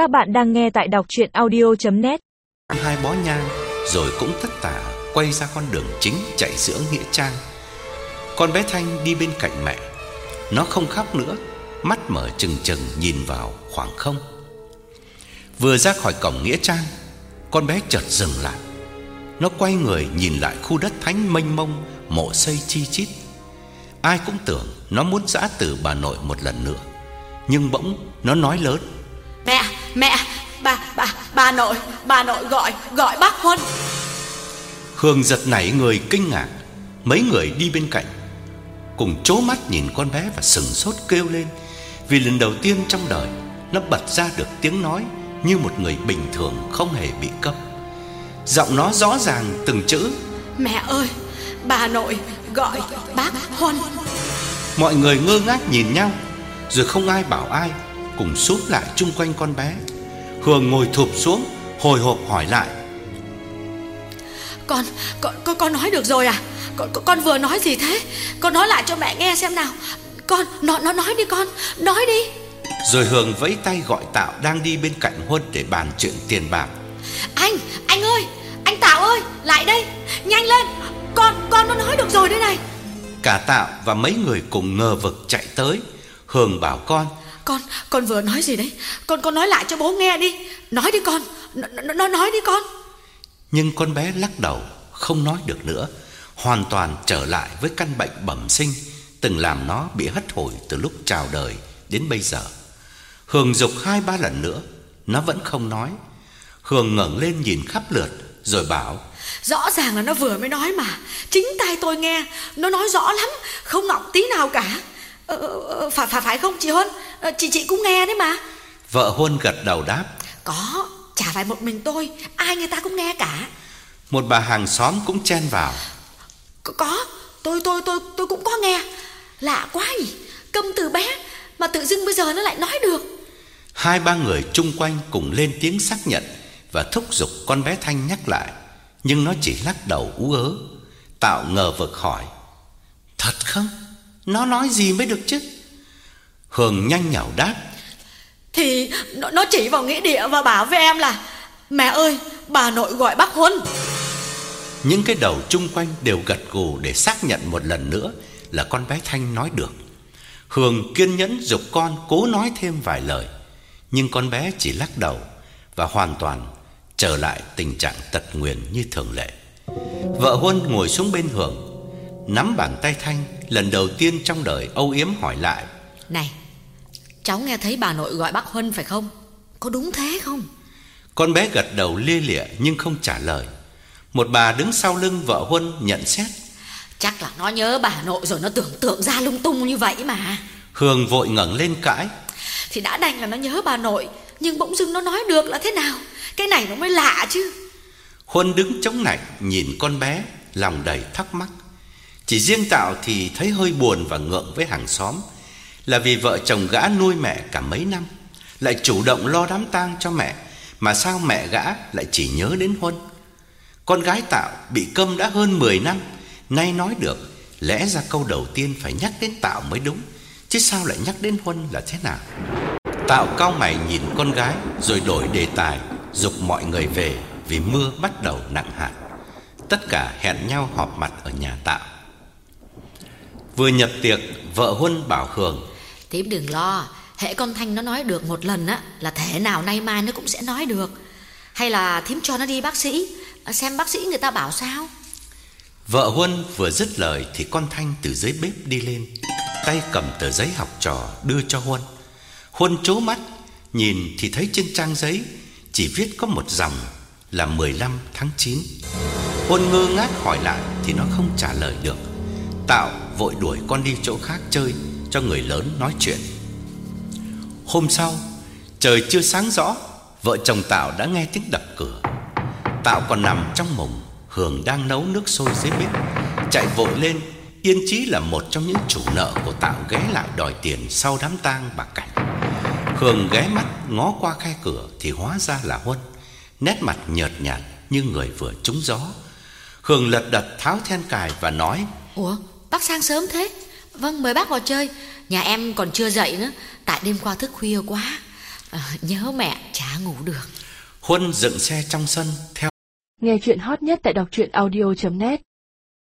Các bạn đang nghe tại đọc chuyện audio.net Hai bó nhang rồi cũng tất tả quay ra con đường chính chạy giữa Nghĩa Trang. Con bé Thanh đi bên cạnh mẹ. Nó không khóc nữa, mắt mở trừng trừng nhìn vào khoảng không. Vừa ra khỏi cổng Nghĩa Trang, con bé chợt dừng lại. Nó quay người nhìn lại khu đất thánh mênh mông, mộ xây chi chít. Ai cũng tưởng nó muốn giã từ bà nội một lần nữa. Nhưng bỗng nó nói lớn. Mẹ, mẹ, bà, bà, bà nội, bà nội gọi, gọi bác Huân. Hương giật nảy người kinh ngạc. Mấy người đi bên cạnh Cùng chố mắt nhìn con bé và sừng sốt kêu lên. Vì lần đầu tiên trong đời Nó bật ra được tiếng nói Như một người bình thường không hề bị câm Giọng nó rõ ràng từng chữ. Mẹ ơi, bà nội gọi bác Huân. Mọi người ngơ ngác nhìn nhau Rồi không ai bảo ai Cùng sút lại chung quanh con bé Hương ngồi thụp xuống Hồi hộp hỏi lại Con, con, con, con nói được rồi à? Con, con, con vừa nói gì thế? Con nói lại cho mẹ nghe xem nào. Con, nó, nó nói đi con, nói đi. Rồi Hương vẫy tay gọi Tạo đang đi bên cạnh Huân để bàn chuyện tiền bạc Anh, anh ơi, anh Tạo ơi, lại đây, nhanh lên. Con, con nó nói được rồi đây này. Cả Tạo và mấy người cùng ngờ vực chạy tới Hương bảo con Con, con vừa nói gì đấy? Con, con nói lại cho bố nghe đi. Nói đi con, nó, nó nói đi con. Nhưng con bé lắc đầu Không nói được nữa Hoàn toàn trở lại với căn bệnh bẩm sinh Từng làm nó bị hất hủi Từ lúc chào đời đến bây giờ Hương dục hai ba lần nữa Nó vẫn không nói Hương ngẩng lên nhìn khắp lượt Rồi bảo Rõ ràng là nó vừa mới nói mà Chính tay tôi nghe Nó nói rõ lắm Không ngọng tí nào cả ờ, ờ, phải, phải phải không chị Huân? Ờ, Chị chị cũng nghe đấy mà. Vợ Huân gật đầu đáp. Có Chả phải một mình tôi Ai người ta cũng nghe cả. Một bà hàng xóm cũng chen vào. Có, có tôi, tôi tôi tôi cũng có nghe. Lạ quá nhỉ Câm từ bé Mà tự dưng bây giờ nó lại nói được. Hai ba người chung quanh cùng lên tiếng xác nhận Và thúc giục con bé Thanh nhắc lại. Nhưng nó chỉ lắc đầu ú ớ Tạo ngờ vực hỏi Thật không? Nó nói gì mới được chứ? Hương nhanh nhảu đáp Thì nó, nó chỉ vào nghĩa địa và bảo với em là Mẹ ơi bà nội gọi bác Huân Những cái đầu chung quanh đều gật gù để xác nhận một lần nữa là con bé Thanh nói được. Hương kiên nhẫn dục con cố nói thêm vài lời, nhưng con bé chỉ lắc đầu và hoàn toàn trở lại tình trạng tật nguyền như thường lệ. Vợ Huân ngồi xuống bên Hương, nắm bàn tay Thanh, lần đầu tiên trong đời âu yếm hỏi lại: Này Cháu nghe thấy bà nội gọi bác Huân phải không Có đúng thế không Con bé gật đầu lia lịa nhưng không trả lời. Một bà đứng sau lưng vợ Huân nhận xét. Chắc là nó nhớ bà nội rồi nó tưởng tượng ra lung tung như vậy mà Hương vội ngẩng lên cãi. Thì đã đành là nó nhớ bà nội Nhưng bỗng dưng nó nói được là thế nào Cái này nó mới lạ chứ Huân đứng chống nạnh nhìn con bé, lòng đầy thắc mắc. Chỉ riêng Tạo thì thấy hơi buồn và ngượng với hàng xóm, là vì vợ chồng gã nuôi mẹ cả mấy năm, lại chủ động lo đám tang cho mẹ, mà sao mẹ gã lại chỉ nhớ đến Huân. Con gái Tạo bị câm đã hơn 10 năm, nay nói được, lẽ ra câu đầu tiên phải nhắc đến Tạo mới đúng, chứ sao lại nhắc đến Huân là thế nào? Tạo cao mày nhìn con gái rồi đổi đề tài, dục mọi người về vì mưa bắt đầu nặng hạt. Tất cả hẹn nhau họp mặt ở nhà Tạo. Vừa nhập tiệc, vợ Huân bảo Hường Tím đừng lo Hệ con Thanh nó nói được một lần á Là thể nào nay mai nó cũng sẽ nói được Hay là thím cho nó đi bác sĩ Xem bác sĩ người ta bảo sao Vợ Huân vừa dứt lời thì con Thanh từ dưới bếp đi lên, tay cầm tờ giấy học trò đưa cho Huân. Huân chố mắt, nhìn thì thấy trên trang giấy chỉ viết có một dòng là 15 tháng 9. Huân ngơ ngác hỏi lại thì nó không trả lời được. Tạo vội đuổi con đi chỗ khác chơi cho người lớn nói chuyện. Hôm sau, trời chưa sáng rõ, vợ chồng Tạo đã nghe tiếng đập cửa. Tạo còn nằm trong mộng, Hường đang nấu nước sôi dưới bếp, chạy vội lên, Yên Chí là một trong những chủ nợ của Tạo ghé lại đòi tiền sau đám tang bà Cảnh. Hường ghé mắt ngó qua khe cửa thì hóa ra là Huân, nét mặt nhợt nhạt như người vừa trúng gió. Hường lật đật tháo then cài và nói: Ủa Bác sang sớm thế. Vâng mời bác vào chơi. Nhà em còn chưa dậy nữa. Tại đêm qua thức khuya quá. À, Nhớ mẹ chả ngủ được. Huân dựng xe trong sân theo Nghe chuyện hot nhất tại đọc truyện audio.net